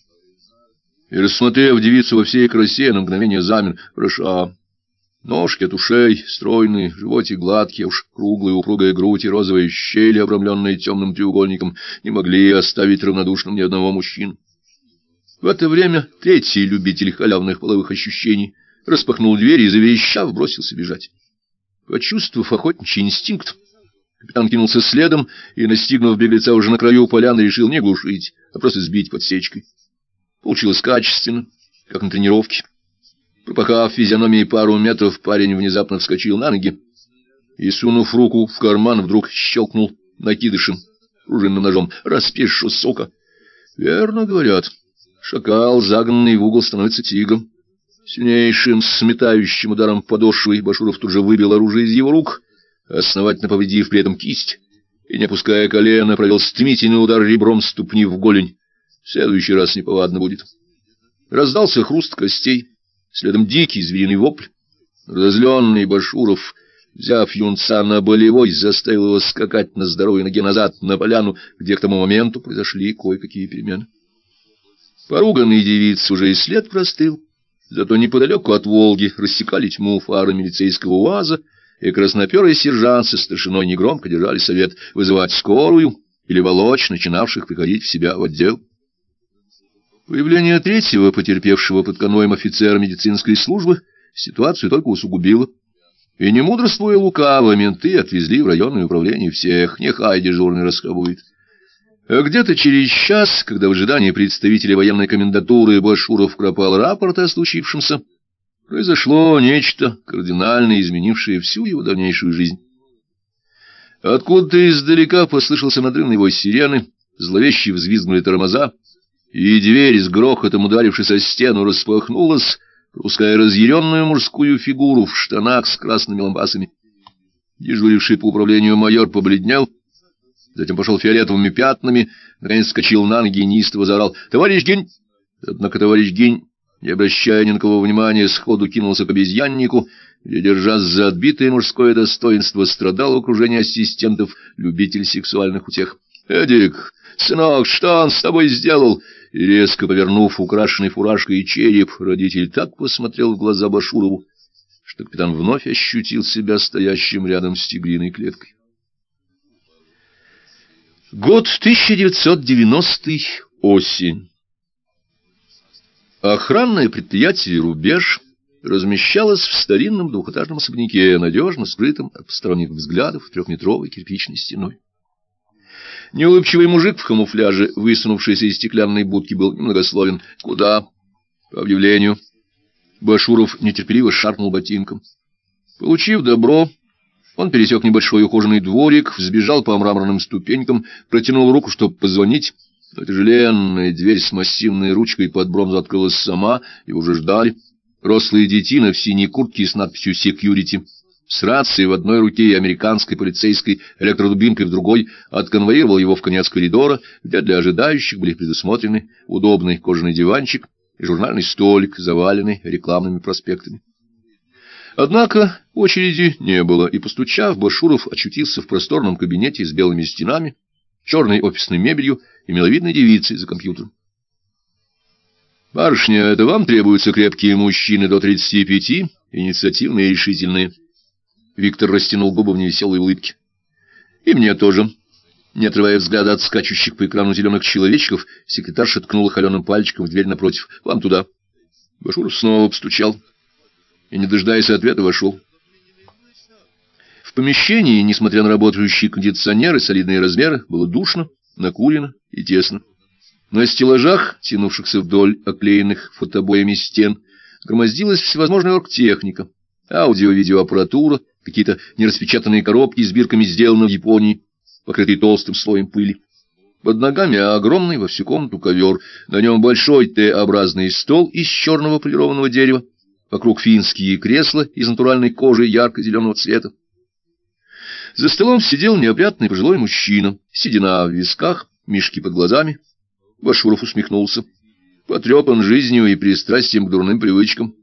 Speaker 1: и, рассмотрев девицу во всей красе, на мгновение замер, проша. Ножки от ушей, стройные, животик гладкий, а уж круглая упругая грудь и розовые щели, обрамленные темным треугольником, не могли оставить равнодушным ни одного мужчину. В это время третий любитель халявных половых ощущений распахнул дверь и, заверещав, бросился бежать. Почувствовав охотничий инстинкт, капитан кинулся следом и, настигнув беглеца уже на краю поляны, решил не глушить, а просто сбить подсечкой. Получилось качественно, как на тренировке. Пропахав физиономии пару метров, парень внезапно вскочил на ноги и, сунув руку в карман, вдруг щелкнул накидышем, пружинным ножом. «Распишу, сука!» «Верно говорят. Шакал, загнанный в угол, становится тигром». Сильнейшим сметающим ударом подошвы Башуров тут же выбил оружие из его рук, основательно повредив при этом кисть, и, не опуская колена, провел стремительный удар ребром ступни в голень. В следующий раз неповадно будет. Раздался хруст костей. Следом дикий звериный вопль. Разозленный Башуров, взяв юнца на болевой, заставил его скакать на здоровой ноге назад на поляну, где к тому моменту произошли кое-какие перемены. Поруганный девиц уже и след простыл, зато неподалеку от Волги рассекали тьму фары милицейского УАЗа, и красноперый сержант со старшиной негромко держали совет вызывать скорую или волочь начинавших приходить в себя в отдел. Появление третьего, потерпевшего под конвоем офицера медицинской службы, ситуацию только усугубило. И не мудрствуя лукаво, менты отвезли в районное управление всех, нехай дежурный расхлебует. А где-то через час, когда в ожидании представителя военной комендатуры Башуров кропал рапорт о случившемся, произошло нечто, кардинально изменившее всю его дальнейшую жизнь. Откуда-то издалека послышался надрывный вой сирены, зловеще взвизгнули тормоза, и дверь, с грохотом ударившись о стену, распахнулась, пропуская разъяренную мужскую фигуру в штанах с красными лампасами. Дежуривший по управлению майор побледнел, затем пошел фиолетовыми пятнами, наконец скочил на ноги и неистово заорал «Товарищ Гинь!» Однако товарищ Гинь, не обращая ни на кого внимания, сходу кинулся к обезьяннику, где, держась за отбитое мужское достоинство, страдал в окружении ассистентов любитель сексуальных утех. «Эдик, сынок, что он с тобой сделал?» И резко повернув украшенный фуражкой череп, родитель так посмотрел в глаза Башурову, что капитан вновь ощутил себя стоящим рядом с тигриной клеткой. Год 1990 осень. Охранное предприятие «Рубеж» размещалось в старинном двухэтажном особняке, надежно скрытом от посторонних взглядов трехметровой кирпичной стеной. Неулыбчивый мужик в камуфляже, высунувшийся из стеклянной будки, был немногословен. «Куда?» «По объявлению». Башуров нетерпеливо шаркнул ботинком. Получив добро, он пересек небольшой ухоженный дворик, взбежал по мраморным ступенькам, протянул руку, чтобы позвонить, Но тяжеленная дверь с массивной ручкой под бронзу открылась сама, и уже ждали. Рослые детина в синей куртке с надписью «Секьюрити» с рацией в одной руке и американской полицейской электродубинкой в другой, отконвоировал его в конец коридора, где для ожидающих были предусмотрены удобный кожаный диванчик и журнальный столик, заваленный рекламными проспектами. Однако очереди не было, и, постучав, Башуров очутился в просторном кабинете с белыми стенами, черной офисной мебелью и миловидной девицей за компьютером. «Барышня, это вам требуются крепкие мужчины до тридцати пяти, инициативные и решительные». Виктор растянул губы в невеселой улыбке. «И мне тоже». Не отрывая взгляда от скачущих по экрану зеленых человечков, секретарша ткнула холеным пальчиком в дверь напротив. «Вам туда». Башуров снова постучал и, не дожидаясь ответа, вошел. В помещении, несмотря на работающие кондиционеры, солидные размеры, было душно, накурено и тесно. На стеллажах, тянувшихся вдоль оклеенных фотобоями стен, громоздилась всевозможная оргтехника, аудио-видеоаппаратура, какие-то нераспечатанные коробки с бирками сделаны в Японии, покрытые толстым слоем пыли. Под ногами огромный во всю комнату ковер, на нем большой Т-образный стол из черного полированного дерева, вокруг финские кресла из натуральной кожи ярко-зеленого цвета. За столом сидел неопрятный пожилой мужчина, седина в висках, мешки под глазами. Башуров усмехнулся. Потрепан жизнью и пристрастием к дурным привычкам.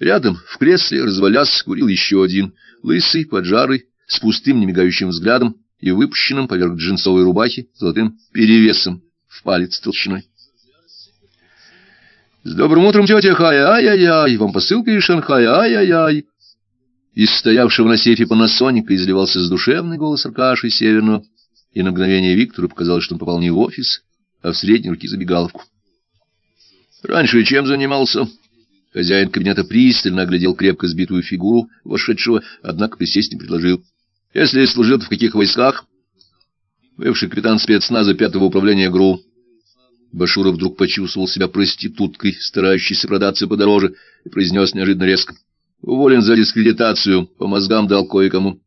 Speaker 1: Рядом, в кресле, развалясь, курил еще один, лысый, поджарый, с пустым немигающим взглядом и выпущенным поверх джинсовой рубахи золотым перевесом в палец толщиной. — С добрым утром, тетя Хая! Ай-яй-яй! Вам посылка из Шанхая! Ай-яй-яй! Из стоявшего на сейфе панасоника изливался задушевный голос Аркаши Северного, и на мгновение Виктору показалось, что он попал не в офис, а в средней руки забегаловку. Раньше чем занимался? Хозяин кабинета пристально оглядел крепко сбитую фигуру вошедшего, однако присесть не предложил. Если служил в каких войсках? Бывший капитан спецназа пятого управления ГРУ. Башуров вдруг почувствовал себя проституткой, старающейся продаться подороже, и произнес неожиданно резко. Уволен за дискредитацию, по мозгам дал кое-кому.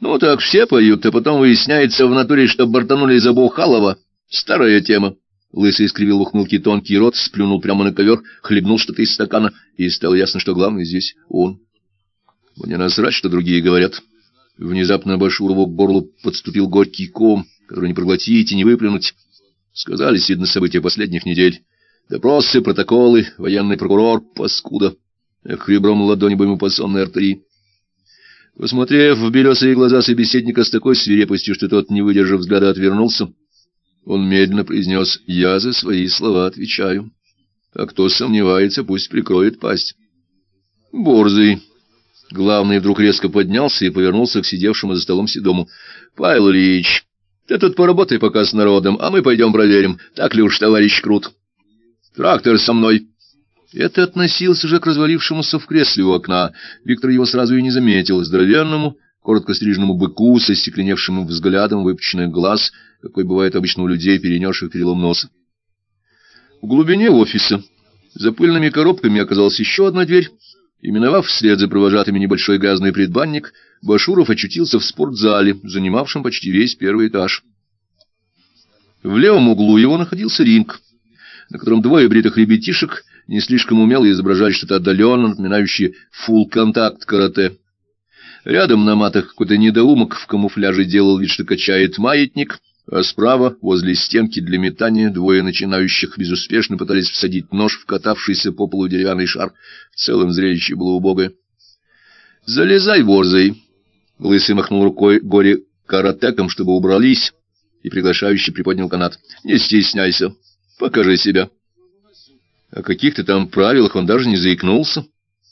Speaker 1: Ну так все поют, а потом выясняется в натуре, что бортанули за Бухалова. Старая тема. Лысый искривил ухмылки тонкий рот, сплюнул прямо на ковер, хлебнул что-то из стакана, и стало ясно, что главный здесь он. Мне насрать, что другие говорят. Внезапно Башурову к горлу подступил горький ком, который не проглотить и не выплюнуть. Сказались, видно, события последних недель. Допросы, протоколы, военный прокурор, паскуда. Эх, ребром ладони бы ему по сонной артерии. Посмотрев в белесые глаза собеседника с такой свирепостью, что тот, не выдержав взгляда, отвернулся, он медленно произнес «Я за свои слова отвечаю, а кто сомневается, пусть прикроет пасть». «Борзый». Главный вдруг резко поднялся и повернулся к сидевшему за столом седому. «Павел Ильич, ты тут поработай пока с народом, а мы пойдем проверим, так ли уж товарищ Крут. Трактор со мной». Это относился же к развалившемуся в кресле у окна. Виктор его сразу и не заметил. Здоровенному, коротко стриженному быку со стекленевшим взглядом выпученных глаз, какой бывает обычно у людей, перенесших перелом носа. В глубине офиса за пыльными коробками оказалась еще одна дверь, и, миновав вслед за провожатыми небольшой газный предбанник, Башуров очутился в спортзале, занимавшем почти весь первый этаж. В левом углу его находился ринг, на котором двое бритых ребятишек не слишком умело изображали что-то отдаленно напоминающее фулл-контакт карате. Рядом на матах какой-то недоумок в камуфляже делал вид, что качает маятник, а справа, возле стенки для метания, двое начинающих безуспешно пытались всадить нож в катавшийся по полу деревянный шар. В целом зрелище было убогое. «Залезай, борзый!» Лысый махнул рукой горе каратеком, чтобы убрались, и приглашающий приподнял канат. «Не стесняйся, покажи себя». О каких-то там правилах он даже не заикнулся.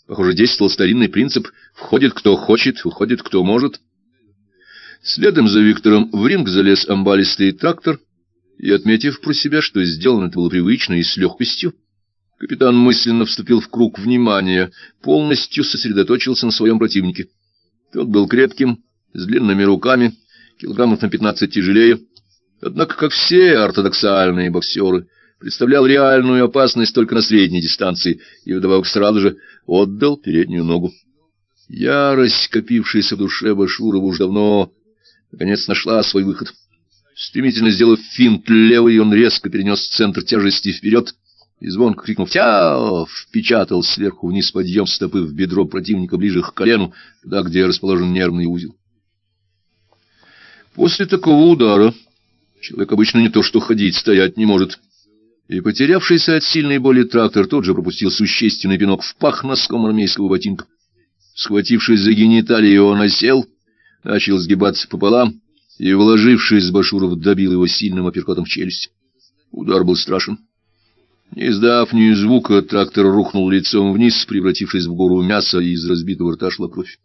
Speaker 1: Похоже, действовал старинный принцип «входит кто хочет, выходит кто может». Следом за Виктором в ринг залез амбалистый трактор, и, отметив про себя, что сделано это было привычно и с легкостью, капитан мысленно вступил в круг внимания, полностью сосредоточился на своем противнике. Тот был крепким, с длинными руками, килограммов на пятнадцать тяжелее, однако, как все ортодоксальные боксеры, представлял реальную опасность только на средней дистанции и вдобавок сразу же отдал переднюю ногу. Ярость, копившаяся в душе Башурова, уж давно, наконец нашла свой выход. Стремительно сделав финт левый, он резко перенес центр тяжести вперед и звонко крикнув «Тя!» впечатал сверху вниз подъем стопы в бедро противника ближе к колену, туда, где расположен нервный узел. После такого удара человек обычно не то что ходить, стоять не может. И потерявшийся от сильной боли трактор тот же пропустил существенный пинок в пах носком армейского ботинка. Схватившись за гениталии, он осел, начал сгибаться пополам, и, вложившись, Башуров добил его сильным апперкотом в челюсть. Удар был страшен. Не издав ни звука, трактор рухнул лицом вниз, превратившись в гору мяса, и из разбитого рта шла кровь.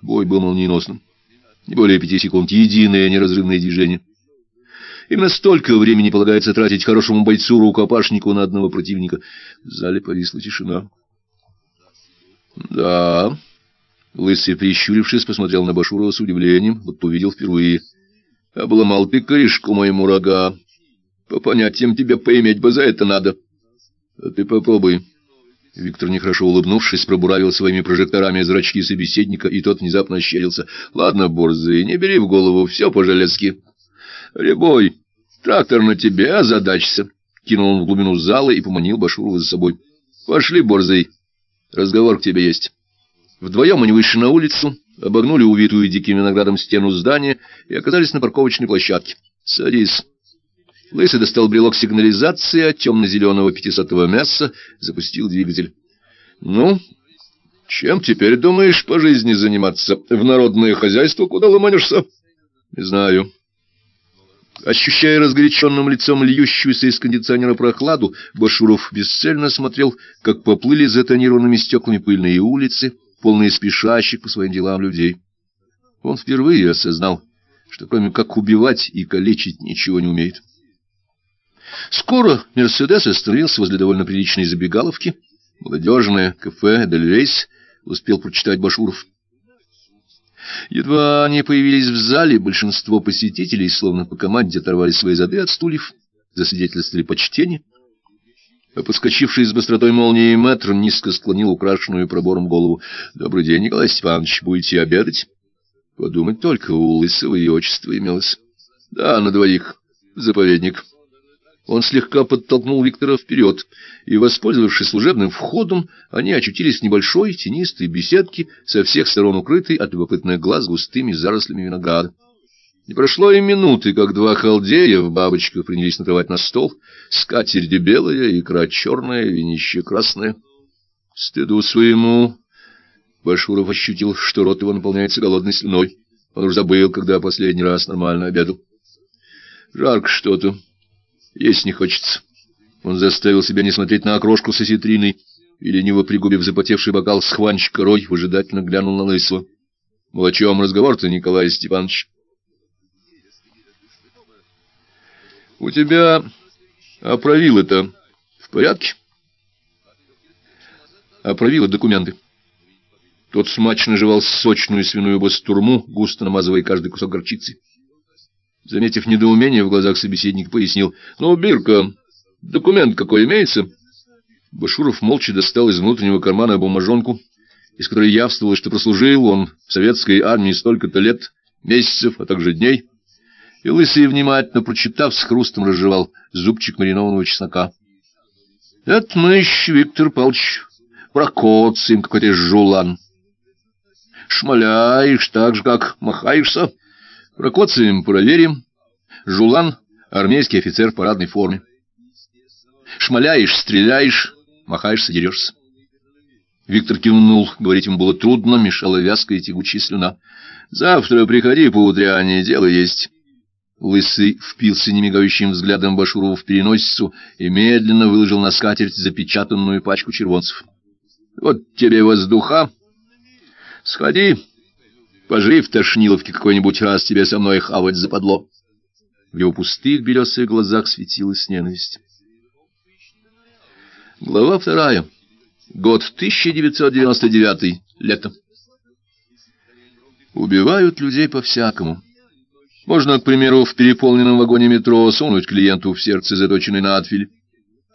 Speaker 1: Бой был молниеносным. Не более пяти секунд, единое неразрывное движение. Именно столько времени полагается тратить хорошему бойцу-рукопашнику на одного противника. В зале повисла тишина. Да. Лысый, прищурившись, посмотрел на Башурова с удивлением, будто увидел впервые. Обломал ты корешку моему рога. По понятиям тебе поиметь бы за это надо. А ты попробуй. Виктор, нехорошо улыбнувшись, пробуравил своими прожекторами зрачки собеседника, и тот внезапно ощерился. — Ладно, борзый, не бери в голову, все по-железски. — Рябой, трактор на тебе, озадачься. Кинул он в глубину зала и поманил Башурова за собой. — Пошли, борзый, разговор к тебе есть. Вдвоем они вышли на улицу, обогнули увитую диким виноградом стену здания и оказались на парковочной площадке. — Садись. Лысый достал брелок сигнализации от темно-зеленого пятисотого мяса, запустил двигатель. — Ну, чем теперь думаешь по жизни заниматься? В народное хозяйство куда ломанешься? — Не знаю. Ощущая разгоряченным лицом льющуюся из кондиционера прохладу, Башуров бесцельно смотрел, как поплыли затонированными стеклами пыльные улицы, полные спешащих по своим делам людей. Он впервые осознал, что кроме как убивать и калечить ничего не умеет. Скоро «Мерседес» остановился возле довольно приличной забегаловки. Молодежное кафе «Эдельвейс» успел прочитать Башуров. Едва они появились в зале, большинство посетителей, словно по команде, оторвали свои зады от стульев, засвидетельствовали почтение. Подскочивший с быстротой молнии мэтр низко склонил украшенную пробором голову. — Добрый день, Николай Степанович, будете обедать? Подумать только, у Лысого и отчество имелось. — Да, на двоих. Заповедник. Он слегка подтолкнул Виктора вперед, и, воспользовавшись служебным входом, они очутились в небольшой тенистой беседке, со всех сторон укрытой от любопытных глаз густыми зарослями винограда. Не прошло и минуты, как два халдея в бабочках принялись накрывать на стол. Скатерть белая, икра черная, винище красное. Стыду своему Башуров ощутил, что рот его наполняется голодной слюной. Он уж забыл, когда последний раз нормально обедал. Жарко что-то. Есть не хочется. Он заставил себя не смотреть на окрошку со ситриной, и, лениво пригубив запотевший бокал с хванч корой, выжидательно глянул на Лысого. — Мол, о чем разговор-то, Николай Степанович? — У тебя оправило-то в порядке? Оправило документы. Тот смачно жевал сочную свиную бастурму, густо намазывая каждый кусок горчицы. Заметив недоумение в глазах собеседника, пояснил. — Ну, Бирка, документ какой имеется? Башуров молча достал из внутреннего кармана бумажонку, из которой явствовало, что прослужил он в советской армии столько-то лет, месяцев, а также дней. И Лысый, внимательно прочитав, с хрустом разжевал зубчик маринованного чеснока. — Это мы еще, Виктор Павлович, прокоцаем какой-то жулан. Шмаляешь так же, как махаешься. Прокоцаем проверим. Жулан — армейский офицер в парадной форме. Шмаляешь, стреляешь, махаешься, дерешься. Виктор кивнул. Говорить ему было трудно, мешала вязкая тягучая слюна. «Завтра приходи поутряне, дело есть». Лысый впился немигающим взглядом Башурову в переносицу и медленно выложил на скатерть запечатанную пачку червонцев. «Вот тебе воздуха. Сходи, Пожри в Тошниловке какой-нибудь раз тебе со мной хавать западло. В его пустых белесых глазах светилась ненависть. Глава вторая. Год 1999. Лето. Убивают людей по-всякому. Можно, к примеру, в переполненном вагоне метро сунуть клиенту в сердце заточенный надфиль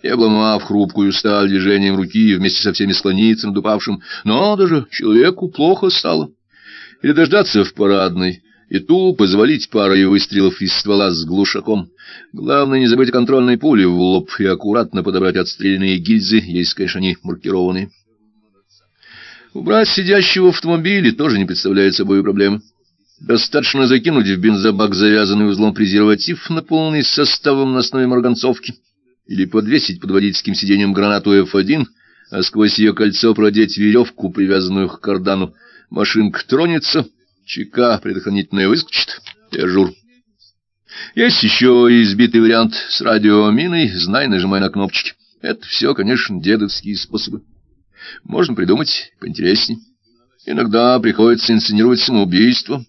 Speaker 1: и, обломав хрупкую сталь движением руки, вместе со всеми склониться над упавшим. Но даже человеку плохо стало или дождаться в парадной, и тупо завалить парой выстрелов из ствола с глушаком. Главное не забыть контрольной пули в лоб и аккуратно подобрать отстрелянные гильзы, если, конечно, они маркированные. Убрать сидящего в автомобиле тоже не представляет собой проблемы. Достаточно закинуть в бензобак завязанный узлом презерватив, наполненный составом на основе марганцовки, или подвесить под водительским сиденьем гранату F1, а сквозь ее кольцо продеть веревку, привязанную к кардану. Машинка тронется, чека предохранительная выскочит и ажур. Есть еще избитый вариант с радиоминой, знай, нажимай на кнопочки. Это все, конечно, дедовские способы. Можно придумать поинтереснее. Иногда приходится инсценировать самоубийство,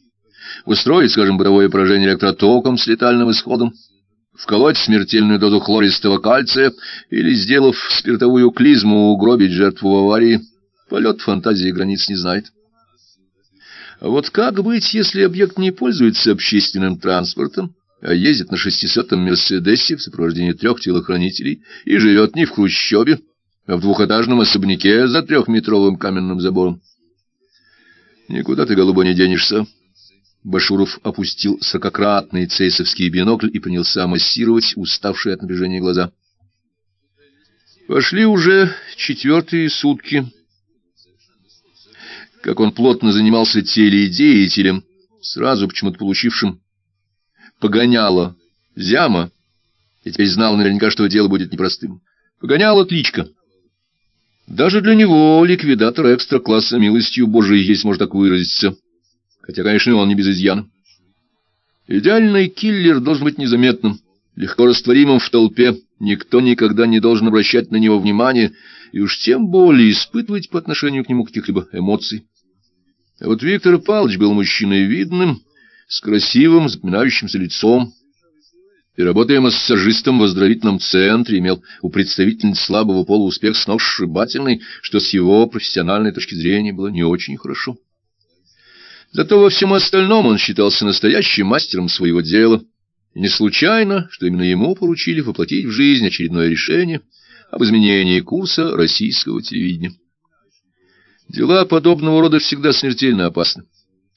Speaker 1: устроить, скажем, бытовое поражение электротоком с летальным исходом, вколоть смертельную дозу хлористого кальция или, сделав спиртовую клизму, угробить жертву в аварии. Полет фантазии границ не знает. А вот как быть, если объект не пользуется общественным транспортом, а ездит на шестисотом «Мерседесе» в сопровождении трех телохранителей и живет не в хрущебе, а в двухэтажном особняке за трехметровым каменным забором? Никуда ты, голубо, не денешься. Башуров опустил сорокократный цейсовский бинокль и принялся массировать уставшие от напряжения глаза. Пошли уже четвертые сутки как он плотно занимался теледеятелем, сразу почему-то получившим погоняло зяма, и теперь знал наверняка, что дело будет непростым. Погоняло отличка. Даже для него, ликвидатор экстра-класса милостью Божией, есть может так выразиться. Хотя, конечно, он не без изъяна. Идеальный киллер должен быть незаметным, легко растворимым в толпе. Никто никогда не должен обращать на него внимания, и уж тем более испытывать по отношению к нему каких-либо эмоций. А вот Виктор Павлович был мужчиной видным, с красивым, запоминающимся лицом, и, работая массажистом в оздоровительном центре, имел у представительниц слабого пола успех сногсшибательный, что с его профессиональной точки зрения было не очень хорошо. Зато во всем остальном он считался настоящим мастером своего дела, и не случайно, что именно ему поручили воплотить в жизнь очередное решение об изменении курса российского телевидения. Дела подобного рода всегда смертельно опасны.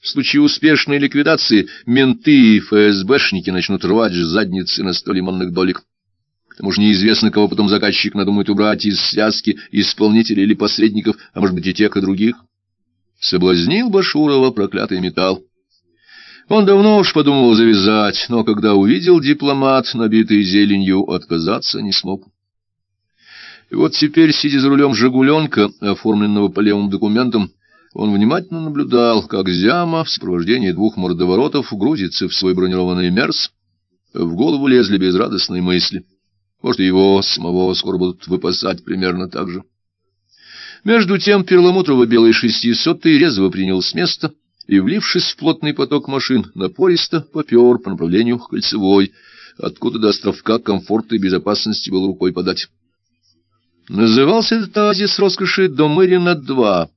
Speaker 1: В случае успешной ликвидации менты и ФСБшники начнут рвать задницы на сто лимонных долек. К тому же неизвестно, кого потом заказчик надумает убрать из связки исполнителей или посредников, а может быть и тех, и других. Соблазнил Башурова проклятый металл. Он давно уж подумал завязать, но когда увидел дипломат, набитый зеленью, отказаться не смог. И вот теперь, сидя за рулем «Жигуленка», оформленного по левым документам, он внимательно наблюдал, как Зяма в сопровождении двух мордоворотов грузится в свой бронированный «Мерс». В голову лезли безрадостные мысли. Может, его самого скоро будут выпасать примерно так же. Между тем перламутрово-белый шестисотый резво принял с места и, влившись в плотный поток машин, напористо попер по направлению к кольцевой, откуда до островка комфорта и безопасности было рукой подать. Назывался этот оазис роскоши Домырина-2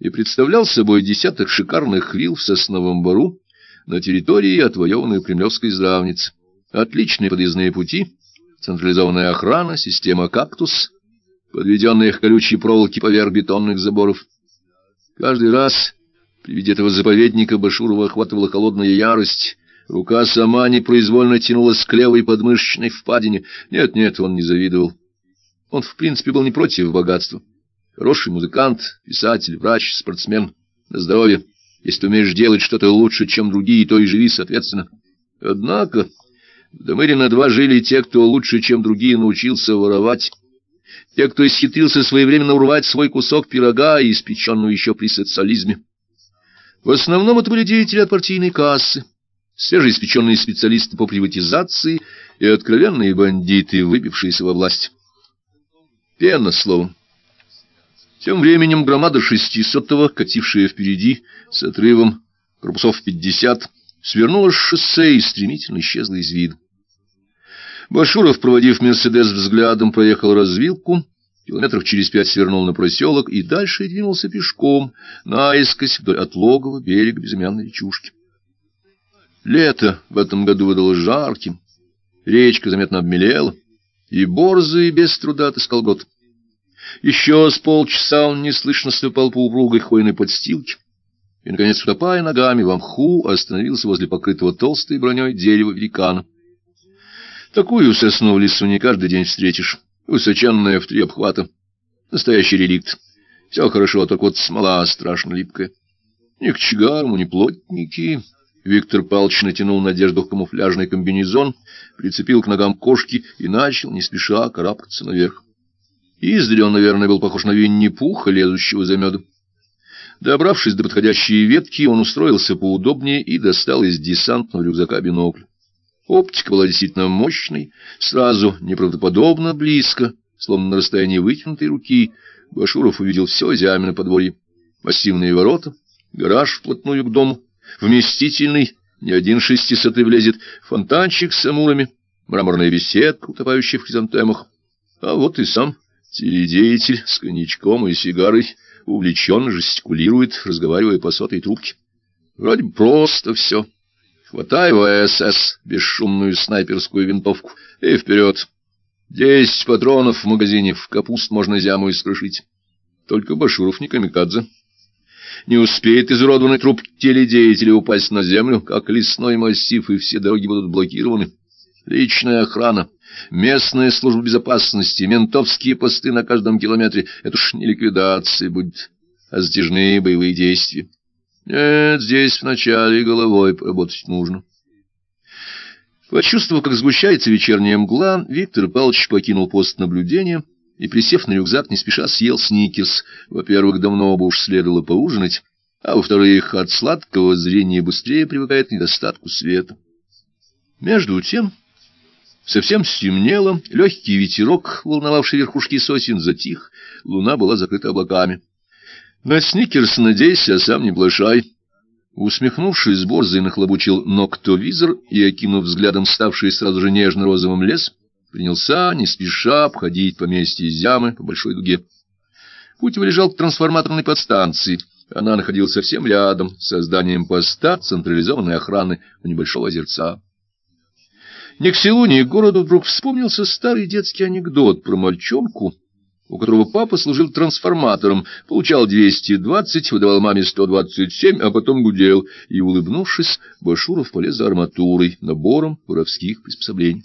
Speaker 1: и представлял собой десяток шикарных вилл в сосновом бору на территории, отвоеванной Кремлевской здравницы. Отличные подъездные пути, централизованная охрана, система «Кактус», подведенные к колючей проволоке поверх бетонных заборов. Каждый раз при виде этого заповедника Башурова охватывала холодная ярость. Рука сама непроизвольно тянулась к левой подмышечной впадине. Нет-нет, он не завидовал. Он, в принципе, был не против богатства. Хороший музыкант, писатель, врач, спортсмен. На здоровье. Если умеешь делать что-то лучше, чем другие, то и живи соответственно. Однако в Домыре два жили те, кто лучше, чем другие, научился воровать. Те, кто исхитрился своевременно урвать свой кусок пирога, испеченную еще при социализме. В основном это были деятели от партийной кассы, свежеиспеченные специалисты по приватизации и откровенные бандиты, выбившиеся во власть. Пена, словом. Тем временем громада шестисотого, катившая впереди, с отрывом корпусов пятьдесят, свернула с шоссе и стремительно исчезла из виду. Башуров, проводив «Мерседес» взглядом, проехал развилку, километров через пять свернул на проселок и дальше двинулся пешком, наискось вдоль отлогого берега безымянной речушки. Лето в этом году выдалось жарким, речка заметно обмелела, и борзый без труда отыскал год. Еще с полчаса он неслышно ступал по упругой хвойной подстилке, и, наконец, утопая ногами в мху, остановился возле покрытого толстой броней дерева великана. Такую сосну в лесу не каждый день встретишь, высоченная в три обхвата. Настоящий реликт. Все хорошо, только вот смола страшно липкая. Ни кочегарму, ни плотники. Виктор Павлович натянул надежду камуфляжный комбинезон, прицепил к ногам кошки и начал, не спеша, карабкаться наверх. Издали он, наверное, был похож на Винни-Пуха, лезущего за медом. Добравшись до подходящей ветки, он устроился поудобнее и достал из десантного рюкзака бинокль. Оптика была действительно мощной, сразу неправдоподобно близко, словно на расстоянии вытянутой руки, Башуров увидел все Зямино подворье. Массивные ворота, гараж вплотную к дому, вместительный, ни один шестисотый влезет, фонтанчик с амурами, мраморная беседка, утопающая в хризантемах. А вот и сам теледеятель с коньячком и сигарой увлеченно жестикулирует, разговаривая по сотой трубке. Вроде просто все. Хватай ВСС, бесшумную снайперскую винтовку, и вперед. Десять патронов в магазине, в капуст можно зяму искрошить. Только Башуров не камикадзе. Не успеет изуродованный труп теледеятеля упасть на землю, как лесной массив, и все дороги будут блокированы. Личная охрана, местная служба безопасности, ментовские посты на каждом километре — это уж не ликвидация будет, а затяжные боевые действия. Нет, здесь вначале головой поработать нужно. Почувствовав, как сгущается вечерняя мгла, Виктор Павлович покинул пост наблюдения и, присев на рюкзак, не спеша съел сникерс. Во-первых, давно бы уж следовало поужинать, а во-вторых, от сладкого зрения быстрее привыкает к недостатку света. Между тем... Совсем стемнело, легкий ветерок, волновавший верхушки сосен, затих, луна была закрыта облаками. На сникерс надейся, а сам не плашай. Усмехнувшись, Борзый нахлобучил ноктовизор и, окинув взглядом ставший сразу же нежно-розовым лес, принялся, не спеша, обходить поместье Зямы по большой дуге. Путь вылежал к трансформаторной подстанции. Она находилась совсем рядом с созданием поста централизованной охраны у небольшого озерца. Ни к селу, ни к городу вдруг вспомнился старый детский анекдот про мальчонку, у которого папа служил трансформатором, получал 220, выдавал маме 127, а потом гудел, и, улыбнувшись, Башуров полез за арматурой, набором воровских приспособлений.